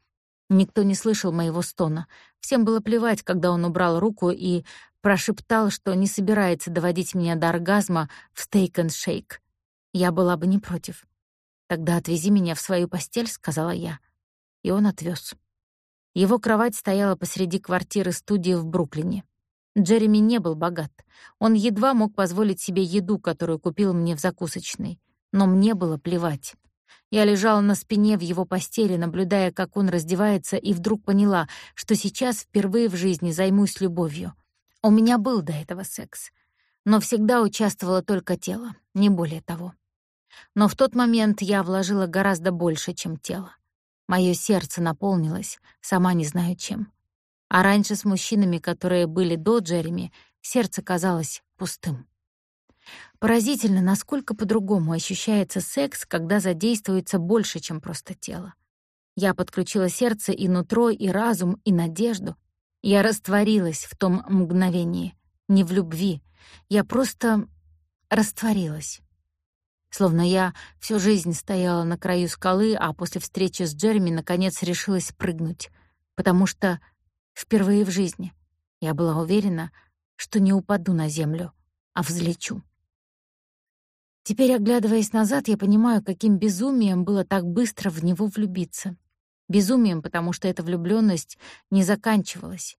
[SPEAKER 1] Никто не слышал моего стона. Всем было плевать, когда он убрал руку и прошептал, что не собирается доводить меня до оргазма в стейк-энд-шейк. Я была бы не против. «Тогда отвези меня в свою постель», — сказала я. И он отвез. Его кровать стояла посреди квартиры-студии в Бруклине. Джереми не был богат. Он едва мог позволить себе еду, которую купил мне в закусочной. Но мне было плевать. Я лежала на спине в его постели, наблюдая, как он раздевается, и вдруг поняла, что сейчас впервые в жизни займусь любовью. У меня был до этого секс, но всегда участвовало только тело, не более того. Но в тот момент я вложила гораздо больше, чем тело. Моё сердце наполнилось, сама не знаю чем. А раньше с мужчинами, которые были до Джереми, сердце казалось пустым. Поразительно, насколько по-другому ощущается секс, когда задействуется больше, чем просто тело. Я подключила сердце и нутро, и разум, и надежду. Я растворилась в том мгновении, не в любви. Я просто растворилась. Словно я всю жизнь стояла на краю скалы, а после встречи с Джереми наконец решилась прыгнуть, потому что Впервые в жизни я была уверена, что не упаду на землю, а взлечу. Теперь, оглядываясь назад, я понимаю, каким безумием было так быстро в него влюбиться. Безумием, потому что эта влюблённость не заканчивалась.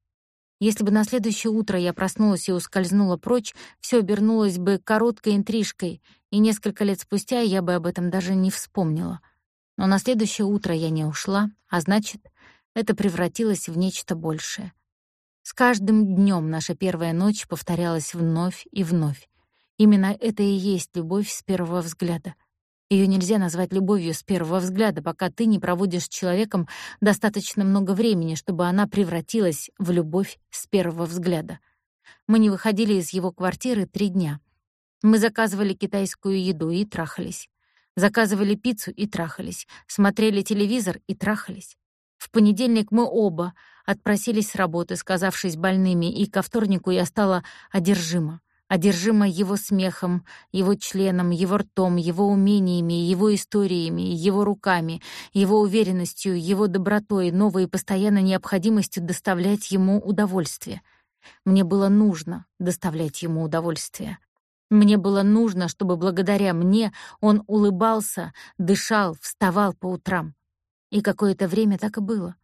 [SPEAKER 1] Если бы на следующее утро я проснулась и ускользнула прочь, всё обернулось бы короткой интрижкой, и несколько лет спустя я бы об этом даже не вспомнила. Но на следующее утро я не ушла, а значит, это превратилось в нечто большее. С каждым днем наша первая ночь повторялась вновь и вновь. Именно это и есть любовь с первого взгляда. Ее нельзя назвать любовью с первого взгляда, пока ты не проводишь с человеком достаточно много времени, чтобы она превратилась в любовь с первого взгляда. Мы не выходили из его квартиры три дня. Мы заказывали китайскую еду и трахались. Заказывали пиццу и трахались. Смотрели телевизор и трахались. В понедельник мы оба отпросились с работы, сказавшись больными, и ко вторнику я стала одержима одержима его смехом, его членом, его ртом, его умениями, его историями, его руками, его уверенностью, его добротой, новой и постоянной необходимостью доставлять ему удовольствие. Мне было нужно доставлять ему удовольствие. Мне было нужно, чтобы благодаря мне он улыбался, дышал, вставал по утрам. И какое-то время так и было.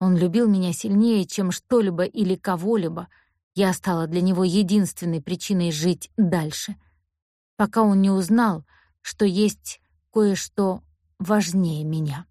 [SPEAKER 1] Он любил меня сильнее, чем что-либо или кого-либо — я стала для него единственной причиной жить дальше, пока он не узнал, что есть кое-что важнее меня.